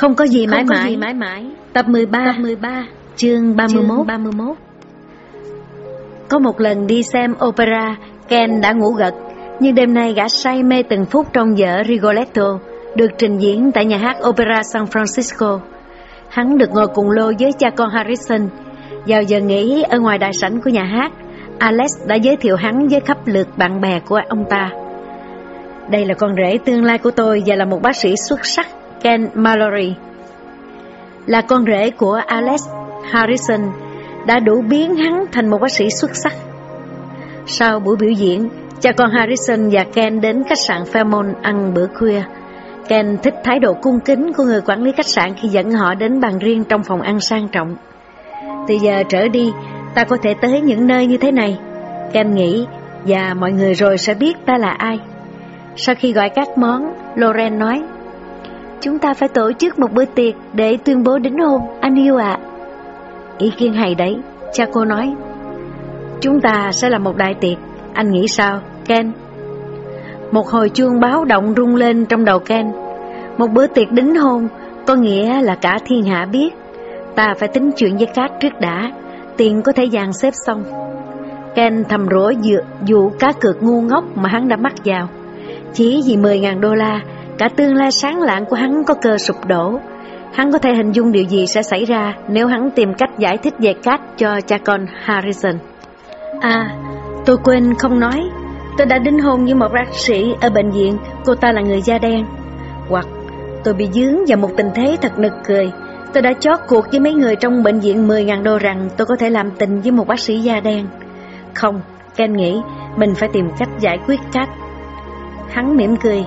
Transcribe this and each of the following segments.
Không có gì mãi mãi. gì mãi mãi. Tập 13. Tập 13. Chương 31. Chương 31. Có một lần đi xem opera, Ken đã ngủ gật, nhưng đêm nay gã say mê từng phút trong vở Rigoletto, được trình diễn tại nhà hát Opera San Francisco. Hắn được ngồi cùng lô với cha con Harrison. Vào giờ nghỉ ở ngoài đại sảnh của nhà hát, Alex đã giới thiệu hắn với khắp lượt bạn bè của ông ta. Đây là con rể tương lai của tôi và là một bác sĩ xuất sắc, Ken Mallory. Là con rể của Alex Harrison, đã đủ biến hắn thành một bác sĩ xuất sắc. Sau buổi biểu diễn, cha con Harrison và Ken đến khách sạn Fairmont ăn bữa khuya. Ken thích thái độ cung kính của người quản lý khách sạn khi dẫn họ đến bàn riêng trong phòng ăn sang trọng. Từ giờ trở đi, ta có thể tới những nơi như thế này. Ken nghĩ, và mọi người rồi sẽ biết ta là ai. Sau khi gọi các món, Loren nói, Chúng ta phải tổ chức một bữa tiệc để tuyên bố đính hôn, anh yêu ạ. Ý kiến hay đấy, cha cô nói. Chúng ta sẽ là một đại tiệc, anh nghĩ sao, Ken? Một hồi chuông báo động rung lên trong đầu Ken. Một bữa tiệc đính hôn có nghĩa là cả thiên hạ biết. Ta phải tính chuyện với Cát trước đã, tiền có thể dàn xếp xong. Ken thầm rủa dựa vụ cá cược ngu ngốc mà hắn đã mắc vào. Chỉ vì 10.000 đô la, cả tương lai sáng lạng của hắn có cơ sụp đổ. Hắn có thể hình dung điều gì sẽ xảy ra nếu hắn tìm cách giải thích về cách cho cha con Harrison. À, tôi quên không nói, tôi đã đính hôn với một bác sĩ ở bệnh viện, cô ta là người da đen. Hoặc tôi bị dướng vào một tình thế thật nực cười. Tôi đã chót cuộc với mấy người trong bệnh viện 10.000 đô rằng tôi có thể làm tình với một bác sĩ da đen. Không, Ken nghĩ mình phải tìm cách giải quyết cách. Hắn mỉm cười,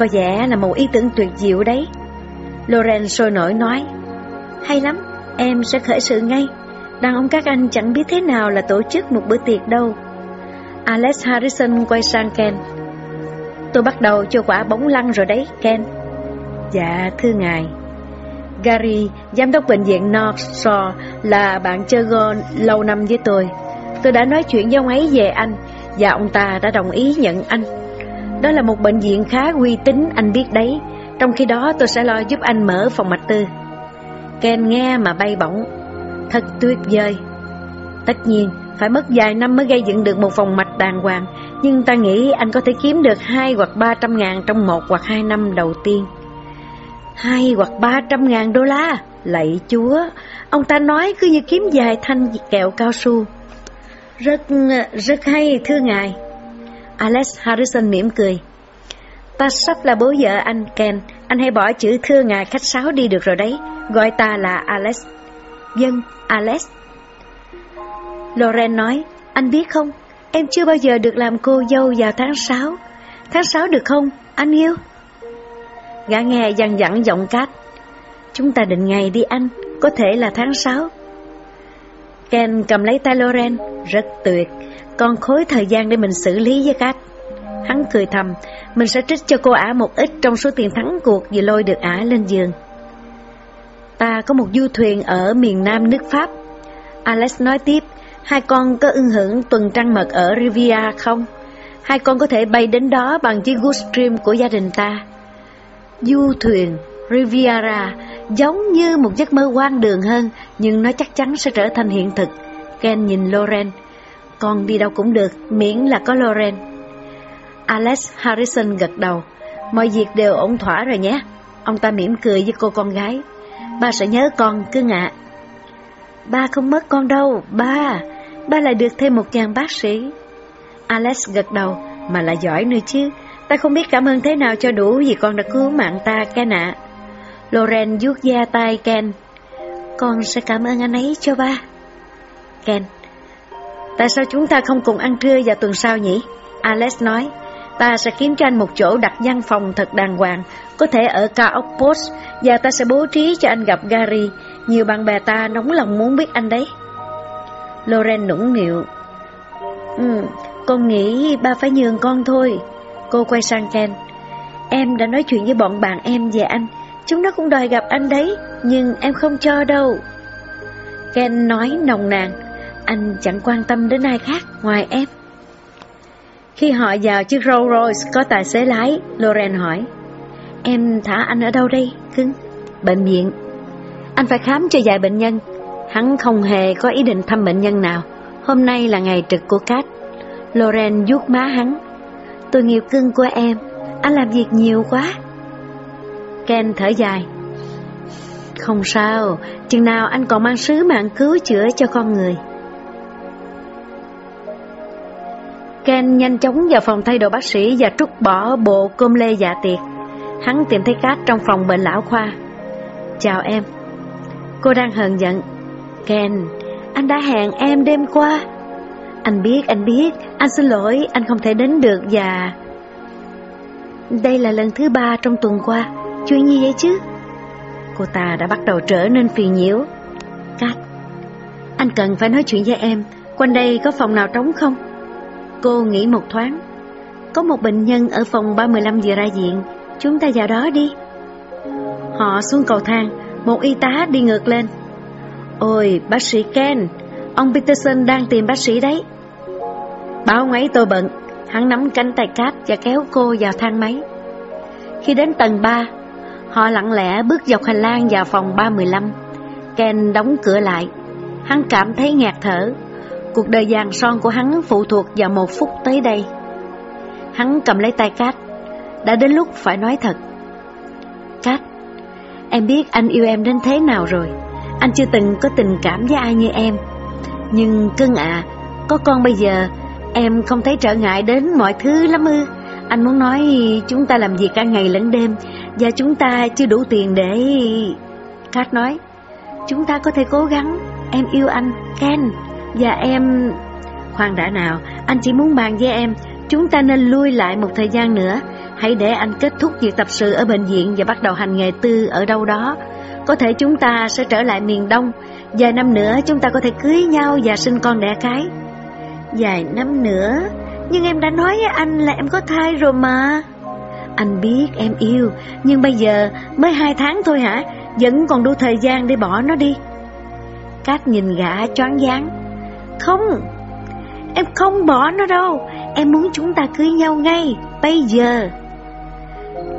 có vẻ là một ý tưởng tuyệt diệu đấy. Loren sôi nổi nói, hay lắm, em sẽ khởi sự ngay. Đàn ông các anh chẳng biết thế nào là tổ chức một bữa tiệc đâu. Alex Harrison quay sang Ken. Tôi bắt đầu cho quả bóng lăn rồi đấy, Ken. Dạ, thưa ngài. Gary, giám đốc bệnh viện North Shore, là bạn chơi golf lâu năm với tôi. Tôi đã nói chuyện với ông ấy về anh, và ông ta đã đồng ý nhận anh. Đó là một bệnh viện khá uy tín, anh biết đấy. Trong khi đó tôi sẽ lo giúp anh mở phòng mạch tư. Ken nghe mà bay bổng. Thật tuyệt vời. Tất nhiên, phải mất vài năm mới gây dựng được một phòng mạch đàng hoàng, nhưng ta nghĩ anh có thể kiếm được hai hoặc ba trăm ngàn trong một hoặc hai năm đầu tiên. Hai hoặc ba trăm ngàn đô la, lạy chúa, ông ta nói cứ như kiếm vài thanh kẹo cao su. Rất, rất hay, thưa ngài. Alex Harrison mỉm cười. Ta sắp là bố vợ anh, Ken. Anh hãy bỏ chữ thưa ngài khách sáo đi được rồi đấy. Gọi ta là Alex. Dân, Alex. Loren nói, anh biết không, em chưa bao giờ được làm cô dâu vào tháng 6. Tháng 6 được không, anh yêu? Gã nghe dằn dặn giọng cát. Chúng ta định ngày đi anh, có thể là tháng 6. Ken cầm lấy tay Loren, rất tuyệt, con khối thời gian để mình xử lý với cách Hắn cười thầm, mình sẽ trích cho cô ả một ít trong số tiền thắng cuộc vì lôi được ả lên giường. Ta có một du thuyền ở miền nam nước Pháp. Alex nói tiếp, hai con có ưng hưởng tuần trăng mật ở Riviera không? Hai con có thể bay đến đó bằng chiếc Gulfstream của gia đình ta. Du thuyền Riviera giống như một giấc mơ quan đường hơn, nhưng nó chắc chắn sẽ trở thành hiện thực. Ken nhìn Loren, con đi đâu cũng được, miễn là có Loren. Alex Harrison gật đầu, mọi việc đều ổn thỏa rồi nhé. Ông ta mỉm cười với cô con gái. Ba sẽ nhớ con, cưng ạ. Ba không mất con đâu, ba. Ba lại được thêm một chàng bác sĩ. Alex gật đầu, mà là giỏi nữa chứ. Ta không biết cảm ơn thế nào cho đủ vì con đã cứu mạng ta, Ken ạ. Loren vuốt da tay Ken. Con sẽ cảm ơn anh ấy cho ba. Ken. Tại sao chúng ta không cùng ăn trưa vào tuần sau nhỉ? Alex nói. Ta sẽ kiếm cho anh một chỗ đặt văn phòng thật đàng hoàng, có thể ở cao ốc Post, và ta sẽ bố trí cho anh gặp Gary. Nhiều bạn bè ta nóng lòng muốn biết anh đấy. Loren nũng nịu. Ừ, con nghĩ ba phải nhường con thôi. Cô quay sang Ken. Em đã nói chuyện với bọn bạn em về anh. Chúng nó cũng đòi gặp anh đấy, nhưng em không cho đâu. Ken nói nồng nàn. Anh chẳng quan tâm đến ai khác ngoài em. Khi họ vào chiếc Rolls Royce có tài xế lái, Loren hỏi, Em thả anh ở đâu đây, cưng? bệnh viện. Anh phải khám cho vài bệnh nhân. Hắn không hề có ý định thăm bệnh nhân nào. Hôm nay là ngày trực của cát Loren vuốt má hắn. Tôi nghiêu cưng của em, anh làm việc nhiều quá. Ken thở dài. Không sao, chừng nào anh còn mang sứ mạng cứu chữa cho con người. Ken nhanh chóng vào phòng thay đồ bác sĩ và trút bỏ bộ cơm lê dạ tiệc. Hắn tìm thấy Cát trong phòng bệnh lão khoa. Chào em. Cô đang hờn giận. Ken, anh đã hẹn em đêm qua. Anh biết, anh biết, anh xin lỗi, anh không thể đến được và... Đây là lần thứ ba trong tuần qua, chuyện gì vậy chứ? Cô ta đã bắt đầu trở nên phiền nhiễu. Cát, anh cần phải nói chuyện với em, quanh đây có phòng nào trống không? Cô nghĩ một thoáng. Có một bệnh nhân ở phòng 315 vừa ra viện, chúng ta vào đó đi. Họ xuống cầu thang, một y tá đi ngược lên. Ôi, bác sĩ Ken, ông Peterson đang tìm bác sĩ đấy. Báo ngoáy tôi bận, hắn nắm cánh tay cát và kéo cô vào thang máy. Khi đến tầng 3, họ lặng lẽ bước dọc hành lang vào phòng 315. Ken đóng cửa lại. Hắn cảm thấy ngạt thở. Cuộc đời vàng son của hắn phụ thuộc vào một phút tới đây. Hắn cầm lấy tay Cát. Đã đến lúc phải nói thật. Cát, em biết anh yêu em đến thế nào rồi. Anh chưa từng có tình cảm với ai như em. Nhưng cưng ạ, có con bây giờ, em không thấy trở ngại đến mọi thứ lắm ư. Anh muốn nói chúng ta làm việc cả ngày lẫn đêm và chúng ta chưa đủ tiền để... Cát nói, chúng ta có thể cố gắng, em yêu anh, Ken. Và em... Khoan đã nào, anh chỉ muốn bàn với em, chúng ta nên lui lại một thời gian nữa. Hãy để anh kết thúc việc tập sự ở bệnh viện và bắt đầu hành nghề tư ở đâu đó. Có thể chúng ta sẽ trở lại miền Đông. Vài năm nữa chúng ta có thể cưới nhau và sinh con đẻ cái. Vài năm nữa? Nhưng em đã nói với anh là em có thai rồi mà. Anh biết em yêu, nhưng bây giờ mới hai tháng thôi hả? Vẫn còn đủ thời gian để bỏ nó đi. Cát nhìn gã choáng váng. Không, em không bỏ nó đâu, em muốn chúng ta cưới nhau ngay, bây giờ.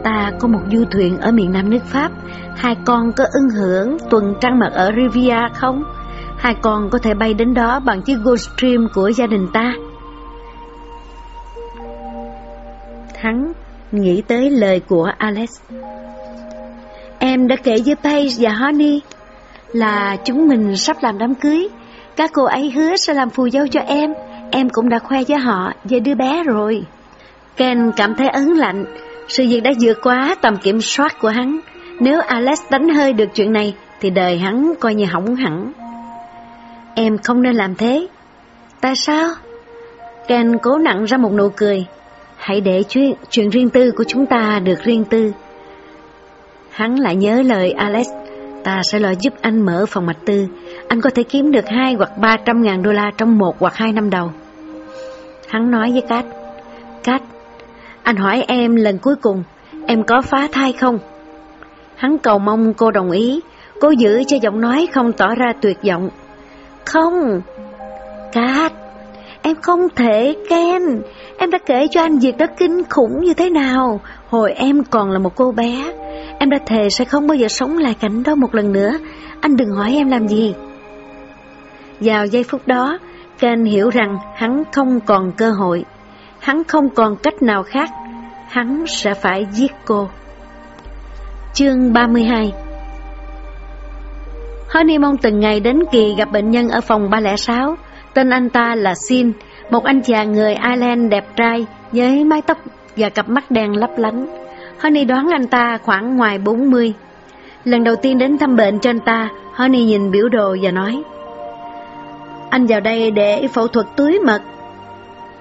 Ta có một du thuyền ở miền Nam nước Pháp, hai con có ưng hưởng tuần trăng mật ở Riviera không? Hai con có thể bay đến đó bằng chiếc Goldstream của gia đình ta. Hắn nghĩ tới lời của Alex. Em đã kể với Paige và Honey là chúng mình sắp làm đám cưới. Các cô ấy hứa sẽ làm phù dâu cho em, em cũng đã khoe với họ về đứa bé rồi. Ken cảm thấy ấn lạnh, sự việc đã vượt quá tầm kiểm soát của hắn. Nếu Alex đánh hơi được chuyện này, thì đời hắn coi như hỏng hẳn. Em không nên làm thế. Tại sao? Ken cố nặng ra một nụ cười. Hãy để chuyện, chuyện riêng tư của chúng ta được riêng tư. Hắn lại nhớ lời Alex, ta sẽ lo giúp anh mở phòng mạch tư, anh có thể kiếm được hai hoặc ba trăm ngàn đô la trong một hoặc hai năm đầu. Hắn nói với Cát, Cát, anh hỏi em lần cuối cùng, em có phá thai không? Hắn cầu mong cô đồng ý, cố giữ cho giọng nói không tỏ ra tuyệt vọng. Không, Cát, em không thể, Ken, em đã kể cho anh việc đó kinh khủng như thế nào, hồi em còn là một cô bé. Em đã thề sẽ không bao giờ sống lại cảnh đó một lần nữa, anh đừng hỏi em làm gì. Vào giây phút đó, Ken hiểu rằng hắn không còn cơ hội, hắn không còn cách nào khác, hắn sẽ phải giết cô. Chương 32 Honeymoon từng ngày đến kỳ gặp bệnh nhân ở phòng 306, tên anh ta là Sin, một anh chàng người Ireland đẹp trai với mái tóc và cặp mắt đen lấp lánh. Honey đoán anh ta khoảng ngoài 40. Lần đầu tiên đến thăm bệnh cho anh ta, Honey nhìn biểu đồ và nói anh vào đây để phẫu thuật túi mật.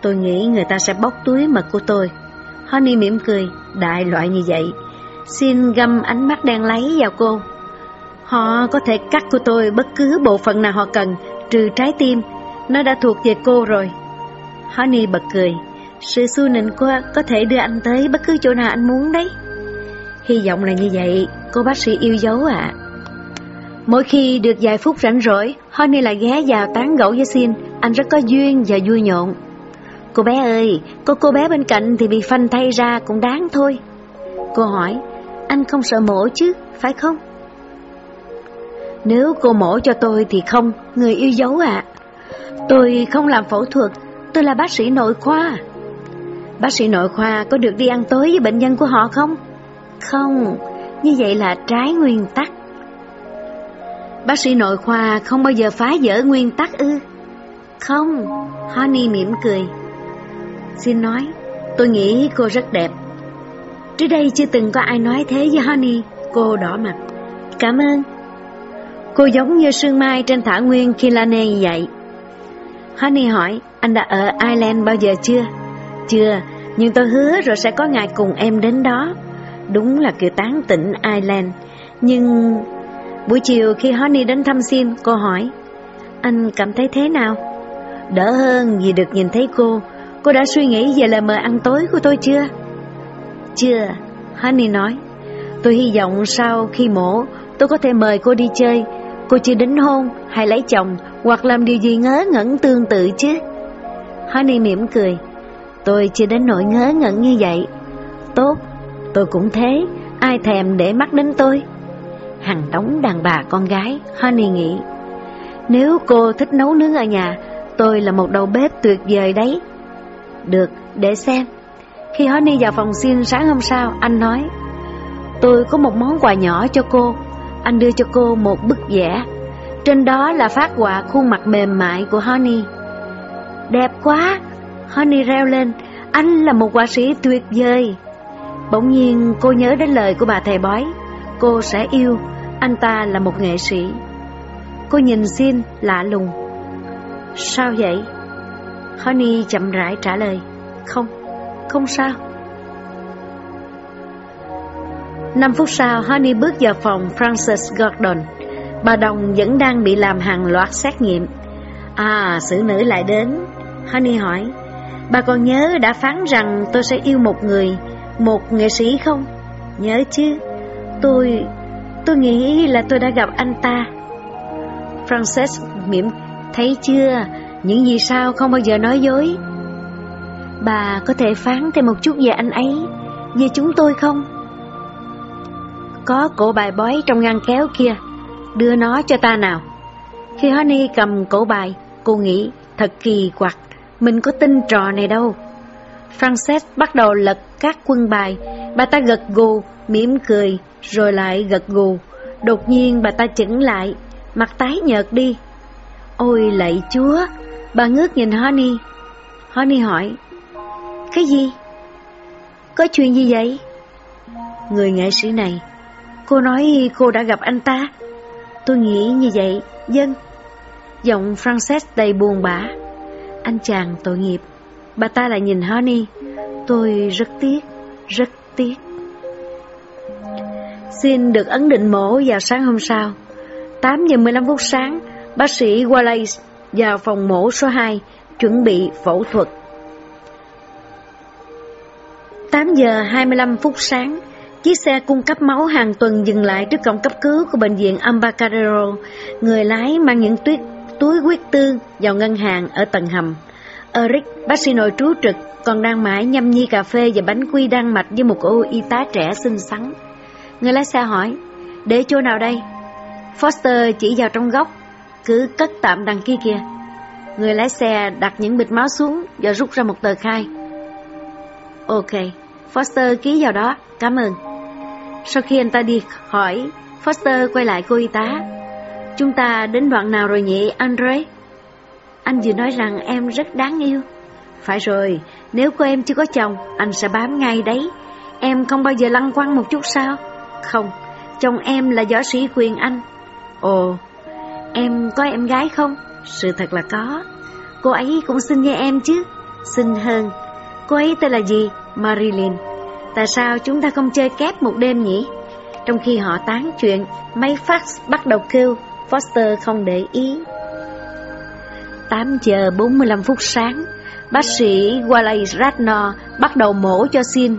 Tôi nghĩ người ta sẽ bóc túi mật của tôi. Honey mỉm cười, đại loại như vậy. Xin găm ánh mắt đen lấy vào cô. Họ có thể cắt của tôi bất cứ bộ phận nào họ cần, trừ trái tim. Nó đã thuộc về cô rồi. Honey bật cười. Sự xu nịnh của có thể đưa anh tới bất cứ chỗ nào anh muốn đấy. Hy vọng là như vậy, cô bác sĩ yêu dấu ạ. Mỗi khi được vài phút rảnh rỗi, Honey lại ghé vào tán gẫu với Xin, anh rất có duyên và vui nhộn. Cô bé ơi, có cô bé bên cạnh thì bị phanh thay ra cũng đáng thôi. Cô hỏi, anh không sợ mổ chứ, phải không? Nếu cô mổ cho tôi thì không, người yêu dấu ạ. Tôi không làm phẫu thuật, tôi là bác sĩ nội khoa. Bác sĩ nội khoa có được đi ăn tối với bệnh nhân của họ không? Không, như vậy là trái nguyên tắc. Bác sĩ nội khoa không bao giờ phá vỡ nguyên tắc ư? Không, Honey mỉm cười. Xin nói, tôi nghĩ cô rất đẹp. Trước đây chưa từng có ai nói thế với Honey, cô đỏ mặt. Cảm ơn. Cô giống như sương mai trên thảo nguyên Kilane vậy. Honey hỏi, anh đã ở Ireland bao giờ chưa? Chưa, nhưng tôi hứa rồi sẽ có ngày cùng em đến đó. Đúng là kiểu tán tỉnh Ireland. Nhưng buổi chiều khi Honey đến thăm xin, cô hỏi, anh cảm thấy thế nào? Đỡ hơn vì được nhìn thấy cô. Cô đã suy nghĩ về lời mời ăn tối của tôi chưa? Chưa, Honey nói. Tôi hy vọng sau khi mổ, tôi có thể mời cô đi chơi. Cô chưa đính hôn, hay lấy chồng, hoặc làm điều gì ngớ ngẩn tương tự chứ? Honey mỉm cười. Tôi chưa đến nỗi ngớ ngẩn như vậy. Tốt, tôi cũng thế, ai thèm để mắt đến tôi. Hàng đống đàn bà con gái, Honey nghĩ. Nếu cô thích nấu nướng ở nhà, tôi là một đầu bếp tuyệt vời đấy. Được, để xem. Khi Honey vào phòng xin sáng hôm sau, anh nói, Tôi có một món quà nhỏ cho cô. Anh đưa cho cô một bức vẽ. Trên đó là phát họa khuôn mặt mềm mại của Honey. Đẹp quá! Honey reo lên, anh là một họa sĩ tuyệt vời. Bỗng nhiên cô nhớ đến lời của bà thầy bói. Cô sẽ yêu, anh ta là một nghệ sĩ. Cô nhìn xin lạ lùng. Sao vậy? Honey chậm rãi trả lời. Không, không sao. Năm phút sau, Honey bước vào phòng Francis Gordon. Bà Đồng vẫn đang bị làm hàng loạt xét nghiệm. À, xử nữ lại đến. Honey hỏi, bà còn nhớ đã phán rằng tôi sẽ yêu một người, một nghệ sĩ không? Nhớ chứ, tôi, tôi nghĩ là tôi đã gặp anh ta. Frances mỉm, thấy chưa, những gì sao không bao giờ nói dối. Bà có thể phán thêm một chút về anh ấy, về chúng tôi không? Có cổ bài bói trong ngăn kéo kia, đưa nó cho ta nào. Khi Honey cầm cổ bài, cô nghĩ thật kỳ quặc, mình có tin trò này đâu. Frances bắt đầu lật các quân bài, bà ta gật gù, mỉm cười, rồi lại gật gù. Đột nhiên bà ta chững lại, mặt tái nhợt đi. Ôi lạy chúa, bà ngước nhìn Honey. Honey hỏi, cái gì? Có chuyện gì vậy? Người nghệ sĩ này Cô nói cô đã gặp anh ta. Tôi nghĩ như vậy, dân. Giọng Frances đầy buồn bã. Anh chàng tội nghiệp. Bà ta lại nhìn Honey. Tôi rất tiếc, rất tiếc. Xin được ấn định mổ vào sáng hôm sau. 8 giờ 15 phút sáng, bác sĩ Wallace vào phòng mổ số 2, chuẩn bị phẫu thuật. 8 giờ 25 phút sáng, Chiếc xe cung cấp máu hàng tuần dừng lại trước cổng cấp cứu của bệnh viện Ambacadero. Người lái mang những tuyết, túi huyết tương vào ngân hàng ở tầng hầm. Eric, bác sĩ nội trú trực, còn đang mãi nhâm nhi cà phê và bánh quy đan mạch với một cô y tá trẻ xinh xắn. Người lái xe hỏi, để chỗ nào đây? Foster chỉ vào trong góc, cứ cất tạm đằng kia kìa. Người lái xe đặt những bịch máu xuống và rút ra một tờ khai. Ok, Foster ký vào đó, cảm ơn. Sau khi anh ta đi khỏi, Foster quay lại cô y tá. Chúng ta đến đoạn nào rồi nhỉ, Andre? Anh vừa nói rằng em rất đáng yêu. Phải rồi, nếu cô em chưa có chồng, anh sẽ bám ngay đấy. Em không bao giờ lăng quăng một chút sao? Không, chồng em là võ sĩ quyền Anh. Ồ, em có em gái không? Sự thật là có. Cô ấy cũng xinh như em chứ. Xinh hơn. Cô ấy tên là gì? Marilyn. Tại sao chúng ta không chơi kép một đêm nhỉ? Trong khi họ tán chuyện, máy fax bắt đầu kêu, Foster không để ý. 8 giờ 45 phút sáng, bác sĩ Wally Ratnor bắt đầu mổ cho Sin.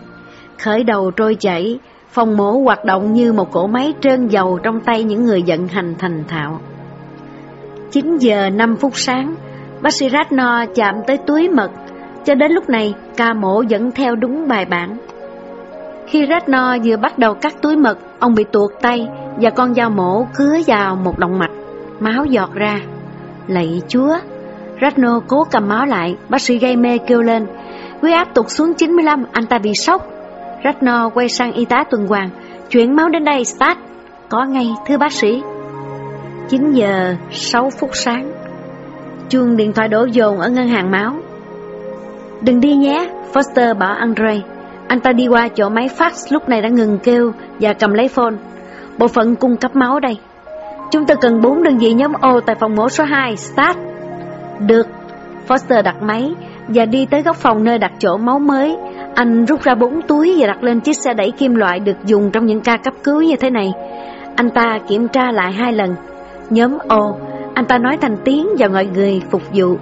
Khởi đầu trôi chảy, phòng mổ hoạt động như một cỗ máy trơn dầu trong tay những người vận hành thành thạo. 9 giờ 5 phút sáng, bác sĩ Ratno chạm tới túi mật, cho đến lúc này ca mổ vẫn theo đúng bài bản. Khi Ratno vừa bắt đầu cắt túi mật, ông bị tuột tay, và con dao mổ cứa vào một động mạch, máu giọt ra. Lạy Chúa! Ratno cố cầm máu lại, bác sĩ gây mê kêu lên, huyết áp tụt xuống 95, anh ta bị sốc. Ratno quay sang y tá tuần hoàn, chuyển máu đến đây, start. Có ngay, thưa bác sĩ. 9 giờ 6 phút sáng. Chuông điện thoại đổ dồn ở ngân hàng máu. Đừng đi nhé, Foster bảo Andre. Anh ta đi qua chỗ máy fax lúc này đã ngừng kêu và cầm lấy phone. Bộ phận cung cấp máu đây. Chúng tôi cần bốn đơn vị nhóm O tại phòng mổ số 2, start. Được. Foster đặt máy và đi tới góc phòng nơi đặt chỗ máu mới. Anh rút ra bốn túi và đặt lên chiếc xe đẩy kim loại được dùng trong những ca cấp cứu như thế này. Anh ta kiểm tra lại hai lần. Nhóm O, anh ta nói thành tiếng và mọi người phục vụ.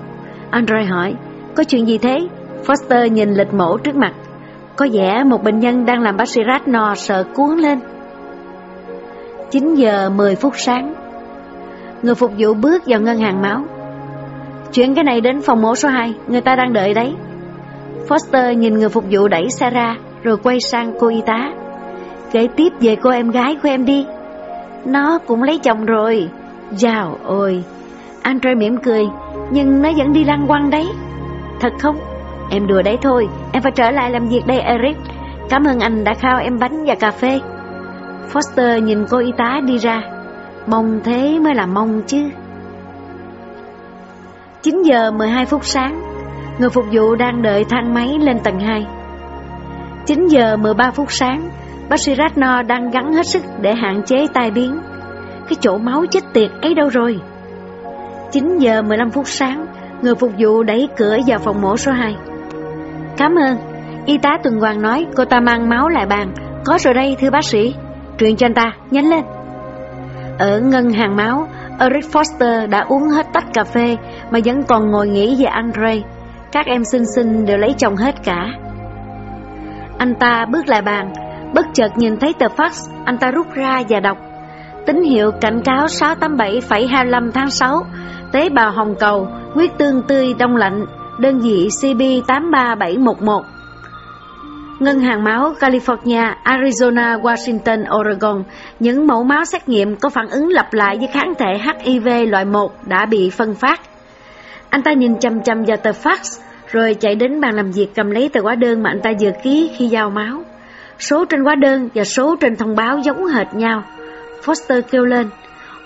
Andre hỏi, có chuyện gì thế? Foster nhìn lịch mổ trước mặt. Có vẻ một bệnh nhân đang làm bác sĩ Ratnor sợ cuốn lên. 9 giờ 10 phút sáng. Người phục vụ bước vào ngân hàng máu. Chuyển cái này đến phòng mổ số 2, người ta đang đợi đấy. Foster nhìn người phục vụ đẩy xe ra, rồi quay sang cô y tá. Kể tiếp về cô em gái của em đi. Nó cũng lấy chồng rồi. Chào ôi. Andre mỉm cười, nhưng nó vẫn đi lăng quăng đấy. Thật không? Em đùa đấy thôi, em phải trở lại làm việc đây Eric. Cảm ơn anh đã khao em bánh và cà phê. Foster nhìn cô y tá đi ra. Mong thế mới là mong chứ. 9 giờ 12 phút sáng, người phục vụ đang đợi thang máy lên tầng 2. 9 giờ 13 phút sáng, bác sĩ Ratno đang gắn hết sức để hạn chế tai biến. Cái chỗ máu chết tiệt ấy đâu rồi? 9 giờ 15 phút sáng, người phục vụ đẩy cửa vào phòng mổ số 2. Cảm ơn. Y tá tuần hoàn nói cô ta mang máu lại bàn. Có rồi đây thưa bác sĩ. Truyền cho anh ta, nhanh lên. Ở ngân hàng máu, Eric Foster đã uống hết tách cà phê mà vẫn còn ngồi nghĩ về Andre. Các em xinh xinh đều lấy chồng hết cả. Anh ta bước lại bàn, bất chợt nhìn thấy tờ fax, anh ta rút ra và đọc. Tín hiệu cảnh cáo 687,25 tháng 6, tế bào hồng cầu, huyết tương tươi đông lạnh, đơn vị CB83711. Ngân hàng máu California, Arizona, Washington, Oregon, những mẫu máu xét nghiệm có phản ứng lặp lại với kháng thể HIV loại 1 đã bị phân phát. Anh ta nhìn chăm chăm vào tờ fax, rồi chạy đến bàn làm việc cầm lấy tờ hóa đơn mà anh ta vừa ký khi giao máu. Số trên hóa đơn và số trên thông báo giống hệt nhau. Foster kêu lên,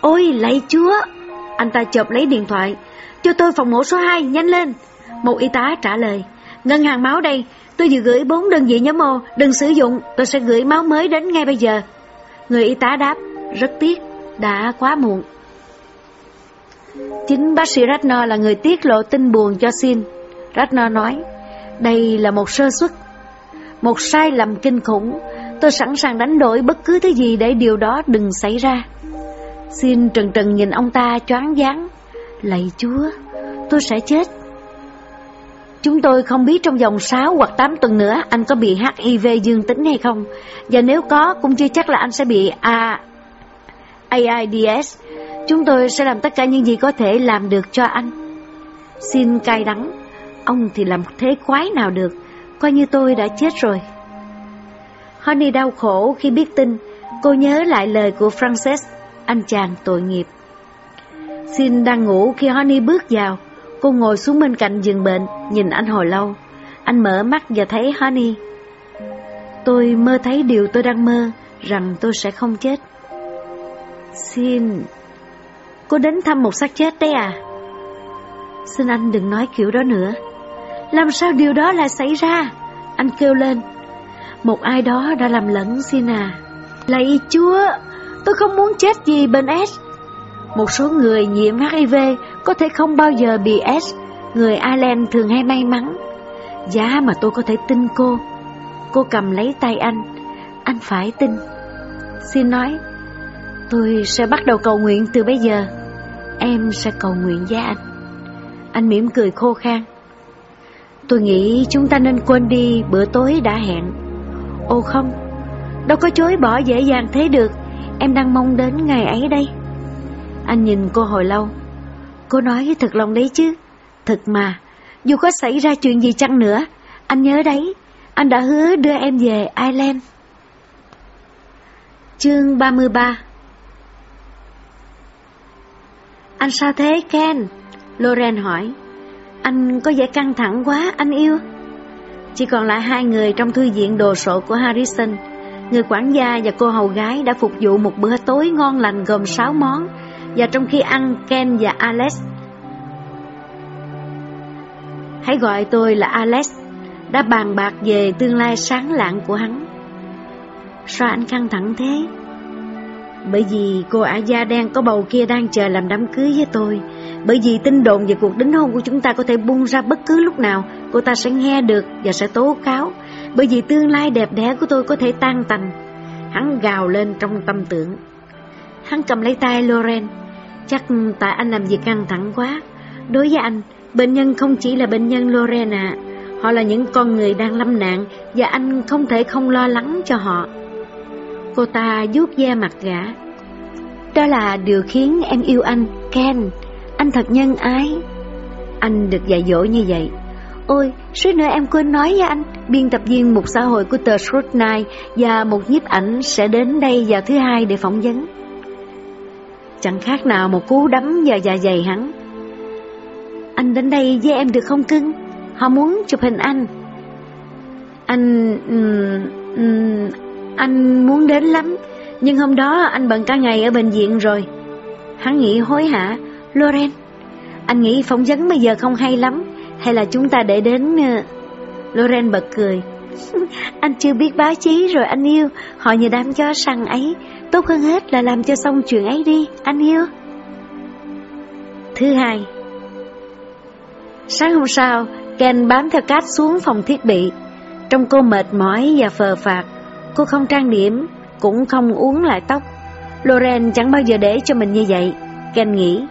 Ôi, lạy chúa! Anh ta chộp lấy điện thoại, cho tôi phòng mổ số 2, nhanh lên! Một y tá trả lời, ngân hàng máu đây, tôi vừa gửi bốn đơn vị nhóm mô, đừng sử dụng, tôi sẽ gửi máu mới đến ngay bây giờ. Người y tá đáp, rất tiếc, đã quá muộn. Chính bác sĩ Ratner là người tiết lộ tin buồn cho Sin. Ratner nói, đây là một sơ suất, một sai lầm kinh khủng, tôi sẵn sàng đánh đổi bất cứ thứ gì để điều đó đừng xảy ra. Xin trần trần nhìn ông ta choáng váng, lạy chúa, tôi sẽ chết. Chúng tôi không biết trong vòng 6 hoặc 8 tuần nữa anh có bị HIV dương tính hay không. Và nếu có, cũng chưa chắc là anh sẽ bị A... AIDS. Chúng tôi sẽ làm tất cả những gì có thể làm được cho anh. Xin cay đắng. Ông thì làm thế quái nào được. Coi như tôi đã chết rồi. Honey đau khổ khi biết tin. Cô nhớ lại lời của Frances, anh chàng tội nghiệp. Xin đang ngủ khi Honey bước vào. Cô ngồi xuống bên cạnh giường bệnh, nhìn anh hồi lâu. Anh mở mắt và thấy Honey. Tôi mơ thấy điều tôi đang mơ, rằng tôi sẽ không chết. Xin... Cô đến thăm một xác chết đấy à? Xin anh đừng nói kiểu đó nữa. Làm sao điều đó lại xảy ra? Anh kêu lên. Một ai đó đã làm lẫn xin à. Lạy chúa, tôi không muốn chết gì bên S. Một số người nhiễm HIV có thể không bao giờ bị S, người Ireland thường hay may mắn. Giá mà tôi có thể tin cô. Cô cầm lấy tay anh, anh phải tin. Xin nói, tôi sẽ bắt đầu cầu nguyện từ bây giờ. Em sẽ cầu nguyện với anh. Anh mỉm cười khô khan. Tôi nghĩ chúng ta nên quên đi bữa tối đã hẹn. Ồ không, đâu có chối bỏ dễ dàng thế được. Em đang mong đến ngày ấy đây. Anh nhìn cô hồi lâu. Cô nói thật lòng đấy chứ. Thật mà, dù có xảy ra chuyện gì chăng nữa, anh nhớ đấy, anh đã hứa đưa em về Ireland. Chương 33 Anh sao thế Ken? Loren hỏi. Anh có vẻ căng thẳng quá, anh yêu. Chỉ còn lại hai người trong thư viện đồ sộ của Harrison. Người quản gia và cô hầu gái đã phục vụ một bữa tối ngon lành gồm 6 món. Và trong khi ăn, Ken và Alex Hãy gọi tôi là Alex Đã bàn bạc về tương lai sáng lạng của hắn Sao anh căng thẳng thế? Bởi vì cô ả gia đang có bầu kia đang chờ làm đám cưới với tôi. Bởi vì tin đồn về cuộc đính hôn của chúng ta có thể bung ra bất cứ lúc nào Cô ta sẽ nghe được và sẽ tố cáo. Bởi vì tương lai đẹp đẽ của tôi có thể tan tành. Hắn gào lên trong tâm tưởng. Hắn cầm lấy tay Loren. Chắc tại anh làm việc căng thẳng quá. Đối với anh Bệnh nhân không chỉ là bệnh nhân Lorena, họ là những con người đang lâm nạn và anh không thể không lo lắng cho họ. Cô ta vuốt ve mặt gã. Đó là điều khiến em yêu anh, Ken. Anh thật nhân ái. Anh được dạy dỗ như vậy. Ôi, suýt nữa em quên nói với anh, biên tập viên một xã hội của tờ Scrooge Night và một nhiếp ảnh sẽ đến đây vào thứ hai để phỏng vấn. Chẳng khác nào một cú đấm vào dạ dày hắn. Anh đến đây với em được không cưng? Họ muốn chụp hình anh. Anh... Um, um, anh muốn đến lắm, nhưng hôm đó anh bận cả ngày ở bệnh viện rồi. Hắn nghĩ hối hả, Loren, anh nghĩ phỏng vấn bây giờ không hay lắm, hay là chúng ta để đến... Ờ? Loren bật cười. anh chưa biết báo chí rồi anh yêu, họ như đám chó săn ấy, tốt hơn hết là làm cho xong chuyện ấy đi, anh yêu. Thứ hai, Sáng hôm sau, Ken bám theo cát xuống phòng thiết bị. Trong cô mệt mỏi và phờ phạt, cô không trang điểm, cũng không uống lại tóc. Loren chẳng bao giờ để cho mình như vậy. Ken nghĩ,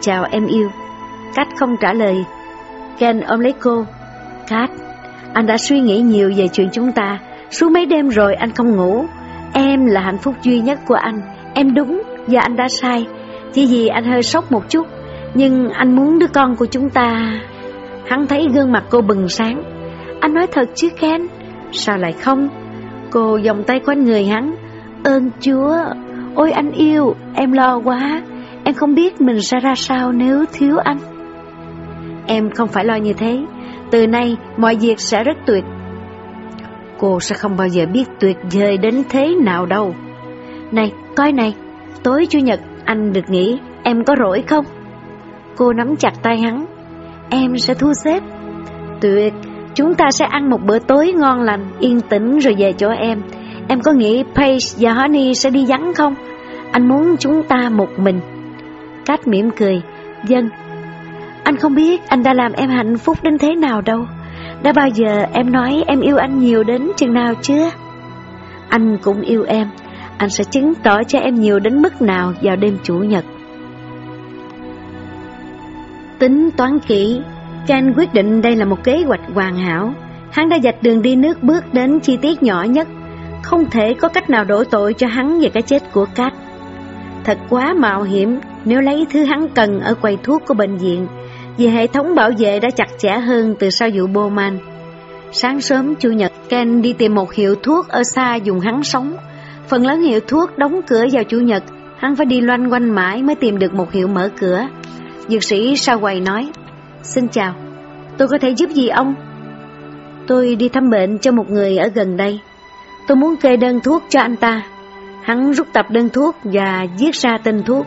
chào em yêu. Cát không trả lời. Ken ôm lấy cô. Cát, anh đã suy nghĩ nhiều về chuyện chúng ta. Suốt mấy đêm rồi anh không ngủ. Em là hạnh phúc duy nhất của anh. Em đúng và anh đã sai. Chỉ vì anh hơi sốc một chút nhưng anh muốn đứa con của chúng ta Hắn thấy gương mặt cô bừng sáng Anh nói thật chứ Ken Sao lại không Cô vòng tay quanh người hắn. Ơn Chúa Ôi anh yêu Em lo quá. Em không biết mình sẽ ra sao nếu thiếu anh. Em không phải lo như thế. Từ nay mọi việc sẽ rất tuyệt. Cô sẽ không bao giờ biết tuyệt vời đến thế nào đâu. Này, coi này. Tối Chủ nhật anh được nghỉ. Em có rỗi không? Cô nắm chặt tay hắn. Em sẽ thu xếp. Tuyệt Chúng ta sẽ ăn một bữa tối ngon lành Yên tĩnh rồi về chỗ em. Em có nghĩ Paige và Honey sẽ đi vắng không? Anh muốn chúng ta một mình. Cát mỉm cười. Dân Anh không biết anh đã làm em hạnh phúc đến thế nào đâu. Đã bao giờ em nói em yêu anh nhiều đến chừng nào chưa? Anh cũng yêu em. Anh sẽ chứng tỏ cho em nhiều đến mức nào vào đêm Chủ nhật. Tính toán kỹ, Ken quyết định đây là một kế hoạch hoàn hảo. Hắn đã dạch đường đi nước bước đến chi tiết nhỏ nhất, không thể có cách nào đổ tội cho hắn về cái chết của Kat. Thật quá mạo hiểm nếu lấy thứ hắn cần ở quầy thuốc của bệnh viện, vì hệ thống bảo vệ đã chặt chẽ hơn từ sau vụ Bowman. Sáng sớm Chủ nhật, Ken đi tìm một hiệu thuốc ở xa dùng hắn sống. Phần lớn hiệu thuốc đóng cửa vào Chủ nhật, hắn phải đi loanh quanh mãi mới tìm được một hiệu mở cửa. Dược sĩ sao quầy nói Xin chào. Tôi có thể giúp gì ông? Tôi đi thăm bệnh cho một người ở gần đây. Tôi muốn kê đơn thuốc cho anh ta. Hắn rút tập đơn thuốc và viết ra tên thuốc.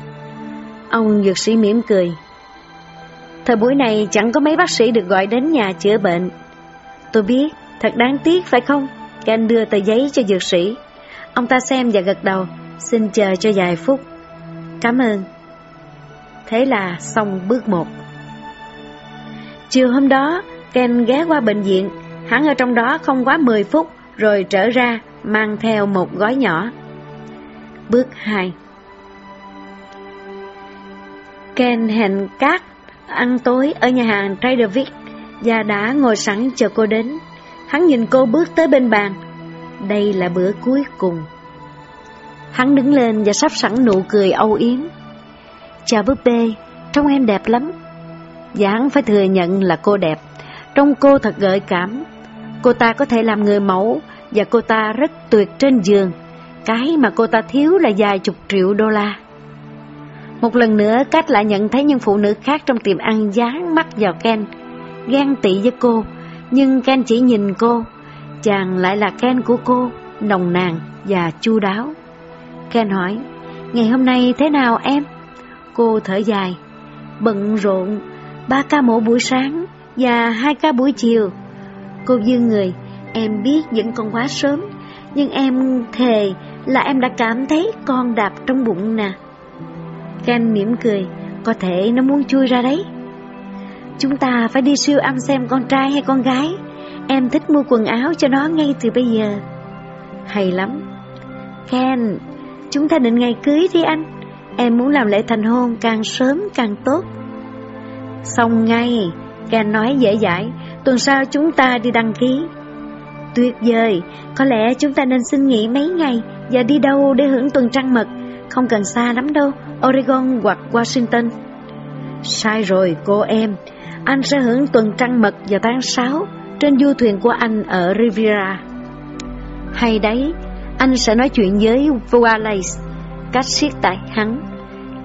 Ông dược sĩ mỉm cười. Thời buổi này chẳng có mấy bác sĩ được gọi đến nhà chữa bệnh. Tôi biết, thật đáng tiếc phải không? Ken đưa tờ giấy cho dược sĩ. Ông ta xem và gật đầu. Xin chờ cho vài phút. Cảm ơn. Thế là xong bước một. Chiều hôm đó, Ken ghé qua bệnh viện, hắn ở trong đó không quá 10 phút, rồi trở ra, mang theo một gói nhỏ. Bước 2 Ken hẹn Cát ăn tối ở nhà hàng Trader Vic và đã ngồi sẵn chờ cô đến. Hắn nhìn cô bước tới bên bàn. Đây là bữa cuối cùng. Hắn đứng lên và sắp sẵn nụ cười âu yếm. Chào búp bê, trông em đẹp lắm. Và phải thừa nhận là cô đẹp. trong cô thật gợi cảm. Cô ta có thể làm người mẫu và cô ta rất tuyệt trên giường. Cái mà cô ta thiếu là vài chục triệu đô la. Một lần nữa, Cách lại nhận thấy những phụ nữ khác trong tiệm ăn dán mắt vào Ken, ghen tị với cô, nhưng Ken chỉ nhìn cô, chàng lại là Ken của cô, nồng nàn và chu đáo. Ken hỏi, ngày hôm nay thế nào em? Cô thở dài, bận rộn, ba ca mổ buổi sáng và hai ca buổi chiều. Cô dương người, em biết vẫn còn quá sớm, nhưng em thề là em đã cảm thấy con đạp trong bụng nè. Ken mỉm cười, có thể nó muốn chui ra đấy. Chúng ta phải đi siêu âm xem con trai hay con gái. Em thích mua quần áo cho nó ngay từ bây giờ. Hay lắm. Ken, chúng ta định ngày cưới đi anh. Em muốn làm lễ thành hôn càng sớm càng tốt. Xong ngay, Ken nói dễ dãi, tuần sau chúng ta đi đăng ký. Tuyệt vời, có lẽ chúng ta nên xin nghỉ mấy ngày và đi đâu để hưởng tuần trăng mật, không cần xa lắm đâu, Oregon hoặc Washington. Sai rồi cô em, anh sẽ hưởng tuần trăng mật vào tháng 6 trên du thuyền của anh ở Riviera. Hay đấy, anh sẽ nói chuyện với Wallace, cách siết tại hắn.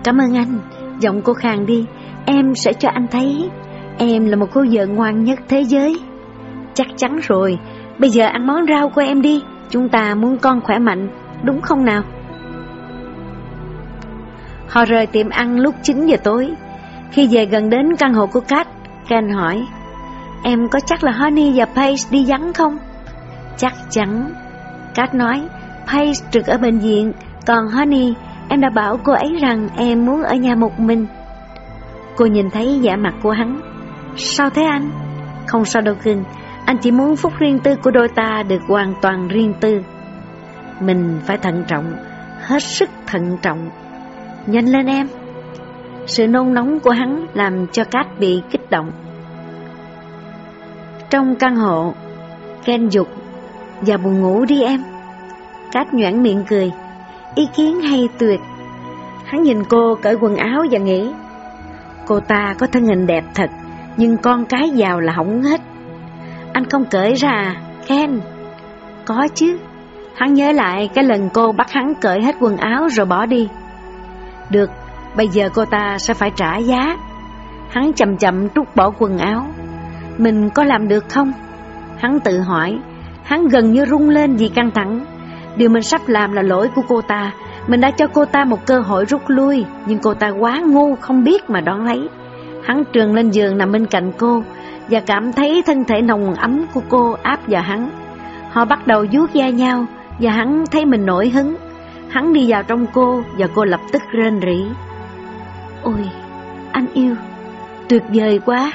Cảm ơn anh, giọng cô khàn đi, em sẽ cho anh thấy, em là một cô vợ ngoan nhất thế giới. Chắc chắn rồi, bây giờ ăn món rau của em đi, chúng ta muốn con khỏe mạnh, đúng không nào? Họ rời tiệm ăn lúc 9 giờ tối. Khi về gần đến căn hộ của Kat, Ken hỏi, Em có chắc là Honey và Paige đi vắng không? Chắc chắn. Kat nói, Paige trực ở bệnh viện, còn Honey, em đã bảo cô ấy rằng em muốn ở nhà một mình. Cô nhìn thấy vẻ mặt của hắn. Sao thế anh? Không sao đâu cưng, anh chỉ muốn phút riêng tư của đôi ta được hoàn toàn riêng tư. Mình phải thận trọng, hết sức thận trọng. Nhanh lên em. Sự nôn nóng của hắn làm cho Cát bị kích động. Trong căn hộ, Ken dục Và buồn ngủ đi em Cát nhoảng miệng cười Ý kiến hay tuyệt Hắn nhìn cô cởi quần áo và nghĩ Cô ta có thân hình đẹp thật Nhưng con cái giàu là hỏng hết Anh không cởi ra à, Ken Có chứ Hắn nhớ lại cái lần cô bắt hắn cởi hết quần áo rồi bỏ đi Được, bây giờ cô ta sẽ phải trả giá Hắn chậm chậm trút bỏ quần áo mình có làm được không? Hắn tự hỏi, hắn gần như rung lên vì căng thẳng. Điều mình sắp làm là lỗi của cô ta. Mình đã cho cô ta một cơ hội rút lui, nhưng cô ta quá ngu không biết mà đón lấy. Hắn trường lên giường nằm bên cạnh cô và cảm thấy thân thể nồng ấm của cô áp vào hắn. Họ bắt đầu vuốt da nhau và hắn thấy mình nổi hứng. Hắn đi vào trong cô và cô lập tức rên rỉ. Ôi, anh yêu, tuyệt vời quá.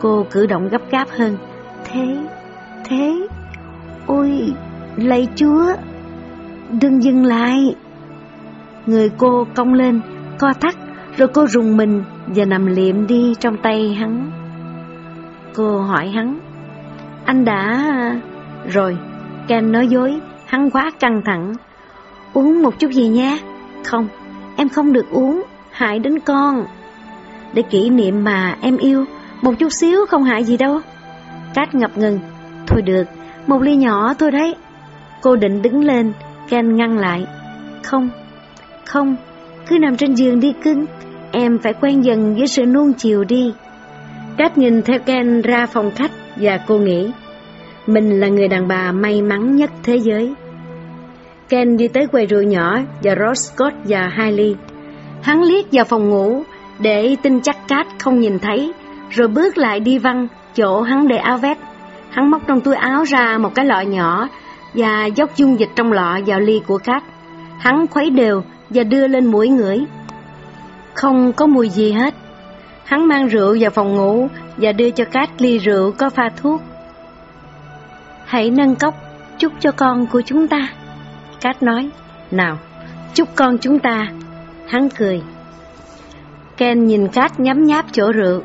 Cô cử động gấp gáp hơn. Thế, thế, ôi, lạy chúa, đừng dừng lại. Người cô cong lên, co thắt, rồi cô rùng mình và nằm liệm đi trong tay hắn. Cô hỏi hắn, anh đã... Rồi, Ken nói dối, hắn quá căng thẳng. Uống một chút gì nha? Không, em không được uống, hại đến con. Để kỷ niệm mà em yêu, một chút xíu không hại gì đâu. Cát ngập ngừng. Thôi được, một ly nhỏ thôi đấy. Cô định đứng lên, Ken ngăn lại. Không, không, cứ nằm trên giường đi cưng. Em phải quen dần với sự nuông chiều đi. Cát nhìn theo Ken ra phòng khách và cô nghĩ, mình là người đàn bà may mắn nhất thế giới. Ken đi tới quầy rượu nhỏ và Ross Scott và Hailey. Hắn liếc vào phòng ngủ để tin chắc Cát không nhìn thấy rồi bước lại đi văng chỗ hắn để áo vest. Hắn móc trong túi áo ra một cái lọ nhỏ và dốc dung dịch trong lọ vào ly của Cát. Hắn khuấy đều và đưa lên mũi ngửi. Không có mùi gì hết. Hắn mang rượu vào phòng ngủ và đưa cho Cát ly rượu có pha thuốc. Hãy nâng cốc, chúc cho con của chúng ta. Cát nói, nào, chúc con chúng ta. Hắn cười. Ken nhìn Cát nhắm nháp chỗ rượu.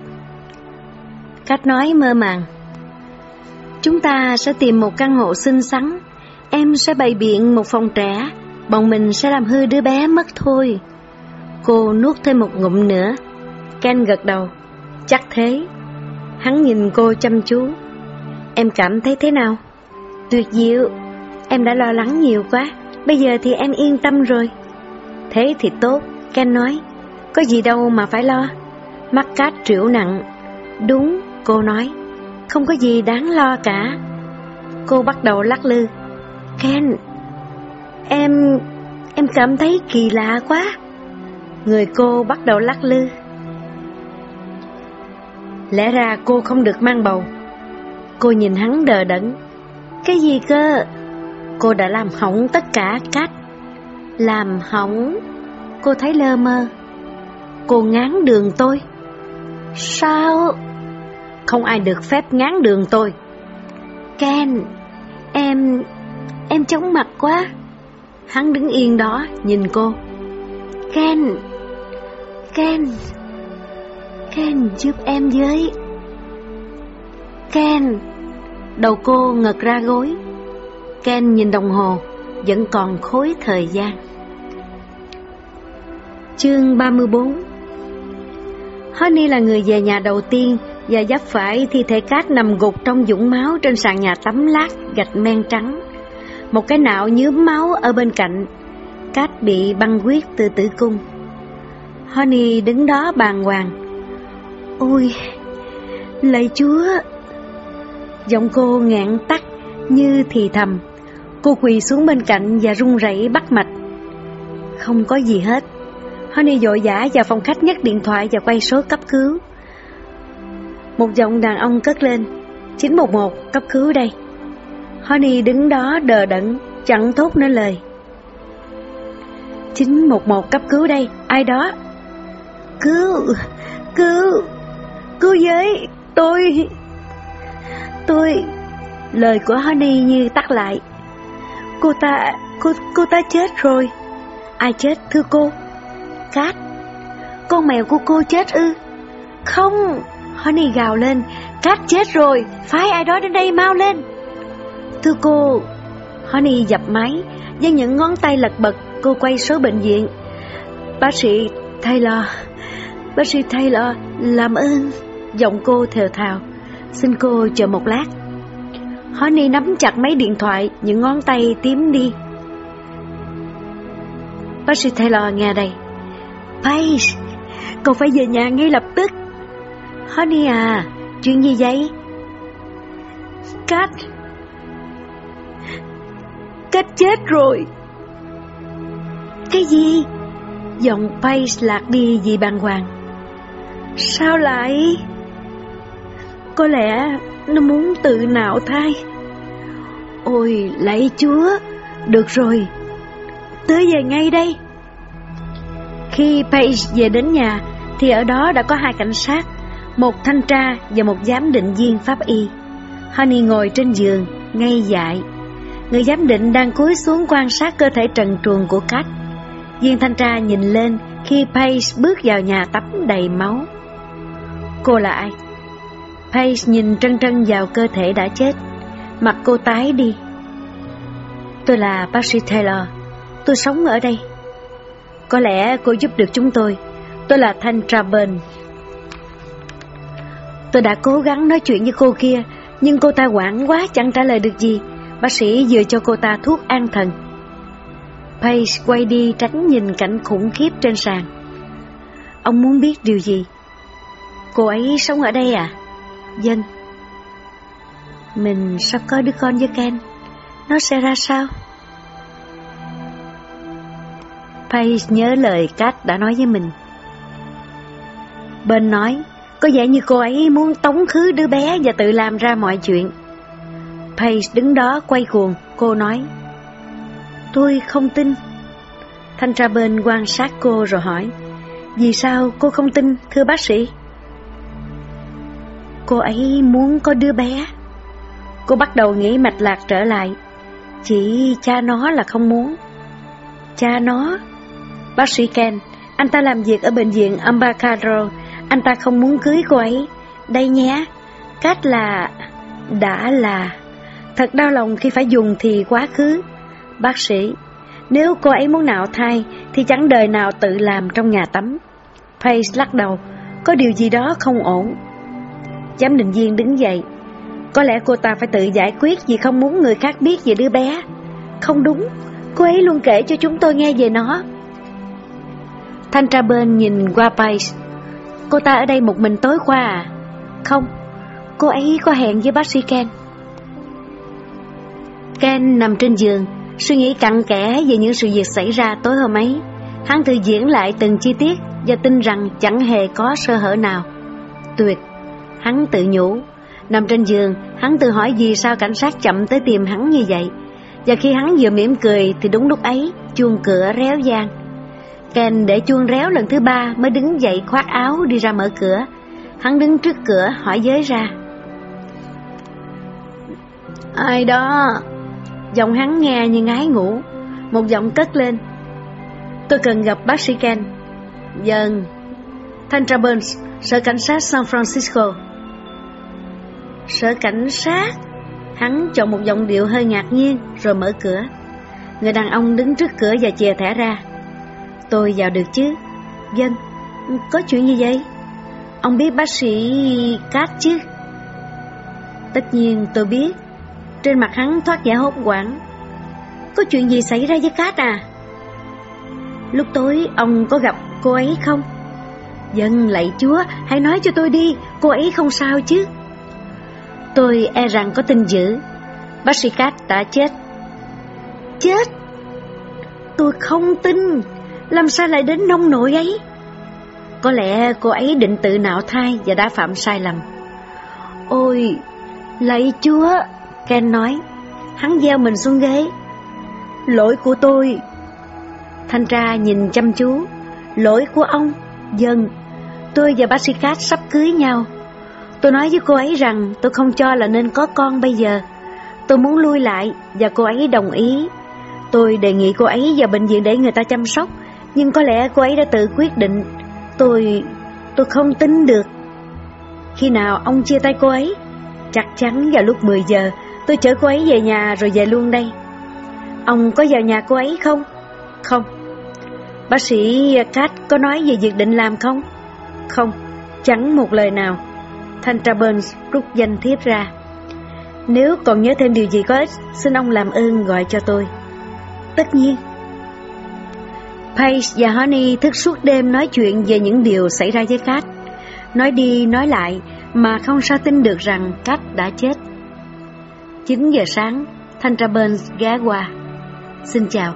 cát nói mơ màng Chúng ta sẽ tìm một căn hộ xinh xắn Em sẽ bày biện một phòng trẻ Bọn mình sẽ làm hư đứa bé mất thôi Cô nuốt thêm một ngụm nữa Ken gật đầu Chắc thế Hắn nhìn cô chăm chú Em cảm thấy thế nào? Tuyệt diệu Em đã lo lắng nhiều quá Bây giờ thì em yên tâm rồi Thế thì tốt Ken nói Có gì đâu mà phải lo. Mắt cát triệu nặng. Đúng, cô nói. Không có gì đáng lo cả. Cô bắt đầu lắc lư. Ken, em... em cảm thấy kỳ lạ quá. Người cô bắt đầu lắc lư. Lẽ ra cô không được mang bầu. Cô nhìn hắn đờ đẫn. Cái gì cơ? Cô đã làm hỏng tất cả cách. Làm hỏng? Cô thấy lơ mơ. Cô ngán đường tôi. Sao? Không ai được phép ngán đường tôi. Ken, em... em chóng mặt quá. Hắn đứng yên đó, nhìn cô. Ken, Ken, Ken giúp em với. Ken, đầu cô ngật ra gối. Ken nhìn đồng hồ, vẫn còn khối thời gian. Chương 34 Honey là người về nhà đầu tiên và giáp phải thi thể cát nằm gục trong dũng máu trên sàn nhà tắm lát gạch men trắng. Một cái nạo nhướm máu ở bên cạnh, cát bị băng huyết từ tử cung. Honey đứng đó bàng hoàng. Ôi, lạy chúa! Giọng cô ngạn tắt như thì thầm. Cô quỳ xuống bên cạnh và run rẩy bắt mạch. Không có gì hết. Honey dội vã vào phòng khách nhấc điện thoại và quay số cấp cứu. Một giọng đàn ông cất lên. 911, cấp cứu đây. Honey đứng đó đờ đẫn, chẳng thốt nên lời. 911 cấp cứu đây, ai đó? Cứu, cứu, cứu với, tôi, tôi... Lời của Honey như tắt lại. Cô ta, cô, cô ta chết rồi. Ai chết thưa cô? Cát. Con mèo của cô chết ư? Không, Honey gào lên. Cát chết rồi, phái ai đó đến đây mau lên. Thưa cô, Honey dập máy, với những ngón tay lật bật, cô quay số bệnh viện. Bác sĩ Taylor, bác sĩ Taylor, làm ơn. Giọng cô thều thào, xin cô chờ một lát. Honey nắm chặt máy điện thoại, những ngón tay tím đi. Bác sĩ Taylor nghe đây. Paige, cậu phải về nhà ngay lập tức. Honey à, chuyện gì vậy? Cách Cát chết rồi. Cái gì? Giọng Paige lạc đi vì bàng hoàng. Sao lại? Có lẽ nó muốn tự nạo thai. Ôi, lạy chúa, được rồi, tới về ngay đây. Khi Paige về đến nhà, thì ở đó đã có hai cảnh sát, một thanh tra và một giám định viên pháp y. Honey ngồi trên giường, ngay dại. Người giám định đang cúi xuống quan sát cơ thể trần truồng của khách. Viên thanh tra nhìn lên khi Paige bước vào nhà tắm đầy máu. Cô là ai? Paige nhìn trân trân vào cơ thể đã chết. Mặt cô tái đi. Tôi là bác sĩ Taylor. Tôi sống ở đây. Có lẽ cô giúp được chúng tôi. Tôi là Thanh Traben. Tôi đã cố gắng nói chuyện với cô kia, nhưng cô ta quảng quá chẳng trả lời được gì. Bác sĩ vừa cho cô ta thuốc an thần. Paige quay đi tránh nhìn cảnh khủng khiếp trên sàn. Ông muốn biết điều gì? Cô ấy sống ở đây à? Dân. Mình sắp có đứa con với Ken. Nó sẽ ra sao? Paige nhớ lời Kat đã nói với mình. Bên nói, có vẻ như cô ấy muốn tống khứ đứa bé và tự làm ra mọi chuyện. Paige đứng đó quay cuồng, cô nói, Tôi không tin. Thanh tra bên quan sát cô rồi hỏi, Vì sao cô không tin, thưa bác sĩ? Cô ấy muốn có đứa bé. Cô bắt đầu nghĩ mạch lạc trở lại. Chỉ cha nó là không muốn. Cha nó? Bác sĩ Ken, anh ta làm việc ở bệnh viện Ambacaro. Anh ta không muốn cưới cô ấy. Đây nhé, cách là... đã là... Thật đau lòng khi phải dùng thì quá khứ. Bác sĩ, nếu cô ấy muốn nạo thai thì chẳng đời nào tự làm trong nhà tắm. pace lắc đầu, có điều gì đó không ổn. Giám định viên đứng dậy. Có lẽ cô ta phải tự giải quyết vì không muốn người khác biết về đứa bé. Không đúng, cô ấy luôn kể cho chúng tôi nghe về nó. Thanh tra bên nhìn qua Pace. Cô ta ở đây một mình tối qua à? Không, cô ấy có hẹn với bác sĩ Ken. Ken nằm trên giường, suy nghĩ cặn kẽ về những sự việc xảy ra tối hôm ấy. Hắn tự diễn lại từng chi tiết và tin rằng chẳng hề có sơ hở nào. Tuyệt, hắn tự nhủ. Nằm trên giường, hắn tự hỏi vì sao cảnh sát chậm tới tìm hắn như vậy. Và khi hắn vừa mỉm cười thì đúng lúc ấy, chuông cửa réo vang. Ken để chuông réo lần thứ ba mới đứng dậy khoác áo đi ra mở cửa. Hắn đứng trước cửa hỏi giới ra. Ai đó? Giọng hắn nghe như ngái ngủ. Một giọng cất lên. Tôi cần gặp bác sĩ Ken. Dần. Thanh tra Burns, sở cảnh sát San Francisco. Sở cảnh sát? Hắn chọn một giọng điệu hơi ngạc nhiên rồi mở cửa. Người đàn ông đứng trước cửa và chìa thẻ ra. Tôi vào được chứ? Dân, có chuyện gì vậy? Ông biết bác sĩ Cát chứ? Tất nhiên tôi biết. Trên mặt hắn thoát vẻ hốt hoảng. Có chuyện gì xảy ra với Cát à? Lúc tối ông có gặp cô ấy không? Dân lạy chúa, hãy nói cho tôi đi, cô ấy không sao chứ? Tôi e rằng có tin dữ. Bác sĩ Cát đã chết. Chết? Tôi không tin, làm sao lại đến nông nổi ấy? Có lẽ cô ấy định tự nạo thai và đã phạm sai lầm. Ôi, lạy chúa, Ken nói. Hắn gieo mình xuống ghế. Lỗi của tôi. Thanh tra nhìn chăm chú. Lỗi của ông, dân. Tôi và bác sĩ Cát sắp cưới nhau. Tôi nói với cô ấy rằng tôi không cho là nên có con bây giờ. Tôi muốn lui lại và cô ấy đồng ý. Tôi đề nghị cô ấy vào bệnh viện để người ta chăm sóc, nhưng có lẽ cô ấy đã tự quyết định. Tôi... tôi không tin được. Khi nào ông chia tay cô ấy? Chắc chắn vào lúc 10 giờ, tôi chở cô ấy về nhà rồi về luôn đây. Ông có vào nhà cô ấy không? Không. Bác sĩ Kat có nói về việc định làm không? Không, chẳng một lời nào. Thanh tra Burns rút danh thiếp ra. Nếu còn nhớ thêm điều gì có ích, xin ông làm ơn gọi cho tôi. Tất nhiên. Paige và Honey thức suốt đêm nói chuyện về những điều xảy ra với Kat. Nói đi nói lại mà không sao tin được rằng Kat đã chết. 9 giờ sáng, Thanh tra Burns ghé qua. Xin chào,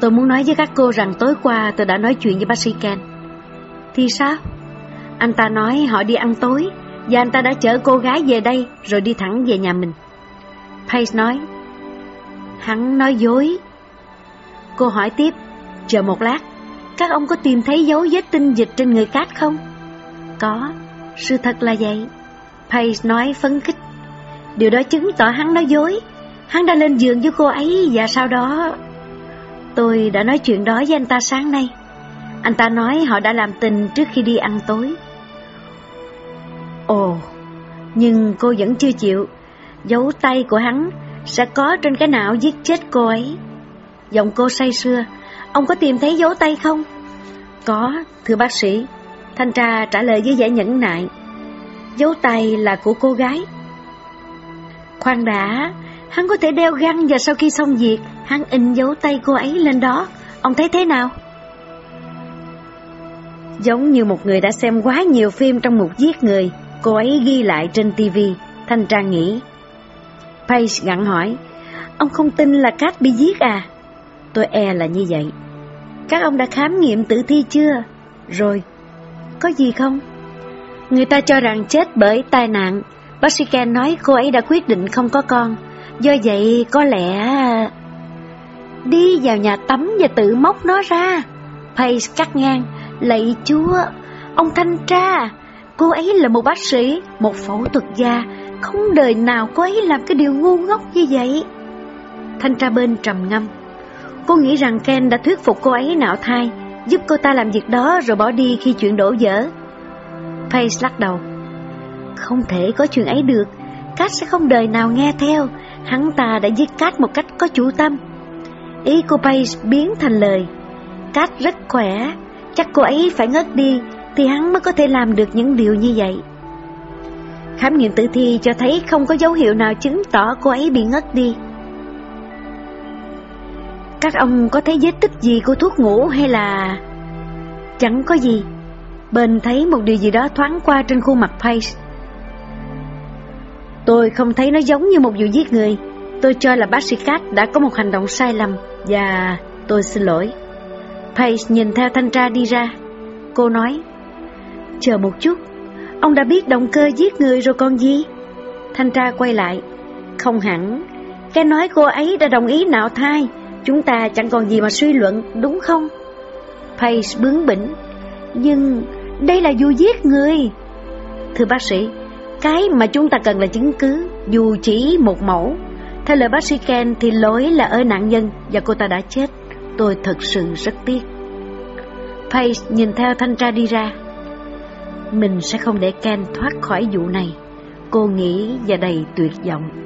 tôi muốn nói với các cô rằng tối qua tôi đã nói chuyện với bác sĩ Ken. Thì sao? Anh ta nói họ đi ăn tối và anh ta đã chở cô gái về đây rồi đi thẳng về nhà mình. Pace nói, hắn nói dối. Cô hỏi tiếp, chờ một lát, các ông có tìm thấy dấu vết tinh dịch trên người cát không? Có, sự thật là vậy. Pace nói phấn khích. Điều đó chứng tỏ hắn nói dối. Hắn đã lên giường với cô ấy và sau đó... Tôi đã nói chuyện đó với anh ta sáng nay. Anh ta nói họ đã làm tình trước khi đi ăn tối. Ồ, nhưng cô vẫn chưa chịu. Dấu tay của hắn sẽ có trên cái não giết chết cô ấy. Giọng cô say sưa, ông có tìm thấy dấu tay không? Có, thưa bác sĩ. Thanh tra trả lời với vẻ nhẫn nại. Dấu tay là của cô gái. Khoan đã, hắn có thể đeo găng và sau khi xong việc, hắn in dấu tay cô ấy lên đó. Ông thấy thế nào? Giống như một người đã xem quá nhiều phim trong một giết người, cô ấy ghi lại trên tivi, Thanh Trang nghĩ. Paige gặn hỏi, ông không tin là Kat bị giết à? Tôi e là như vậy. Các ông đã khám nghiệm tử thi chưa? Rồi, có gì không? Người ta cho rằng chết bởi tai nạn. Bác sĩ Ken nói cô ấy đã quyết định không có con. Do vậy có lẽ... Đi vào nhà tắm và tự móc nó ra. Pace cắt ngang. Lạy chúa, ông thanh tra, cô ấy là một bác sĩ, một phẫu thuật gia, không đời nào cô ấy làm cái điều ngu ngốc như vậy. Thanh tra bên trầm ngâm. Cô nghĩ rằng Ken đã thuyết phục cô ấy nạo thai, giúp cô ta làm việc đó rồi bỏ đi khi chuyện đổ vỡ. Pace lắc đầu. Không thể có chuyện ấy được, cát sẽ không đời nào nghe theo, hắn ta đã giết cát một cách có chủ tâm. Ý cô Pace biến thành lời. cát rất khỏe, chắc cô ấy phải ngất đi thì hắn mới có thể làm được những điều như vậy. Khám nghiệm tử thi cho thấy không có dấu hiệu nào chứng tỏ cô ấy bị ngất đi. Các ông có thấy vết tích gì của thuốc ngủ hay là... Chẳng có gì. bên thấy một điều gì đó thoáng qua trên khuôn mặt Pace. Tôi không thấy nó giống như một vụ giết người. Tôi cho là bác sĩ Cat đã có một hành động sai lầm và tôi xin lỗi. Paige nhìn theo thanh tra đi ra. Cô nói, chờ một chút, ông đã biết động cơ giết người rồi còn gì? Thanh tra quay lại, không hẳn, cái nói cô ấy đã đồng ý nạo thai, chúng ta chẳng còn gì mà suy luận, đúng không? Paige bướng bỉnh, nhưng đây là vụ giết người. Thưa bác sĩ, cái mà chúng ta cần là chứng cứ, dù chỉ một mẫu. Theo lời bác sĩ Ken thì lỗi là ở nạn nhân và cô ta đã chết. Tôi thật sự rất tiếc. Pace nhìn theo thanh tra đi ra. Mình sẽ không để Ken thoát khỏi vụ này. Cô nghĩ và đầy tuyệt vọng.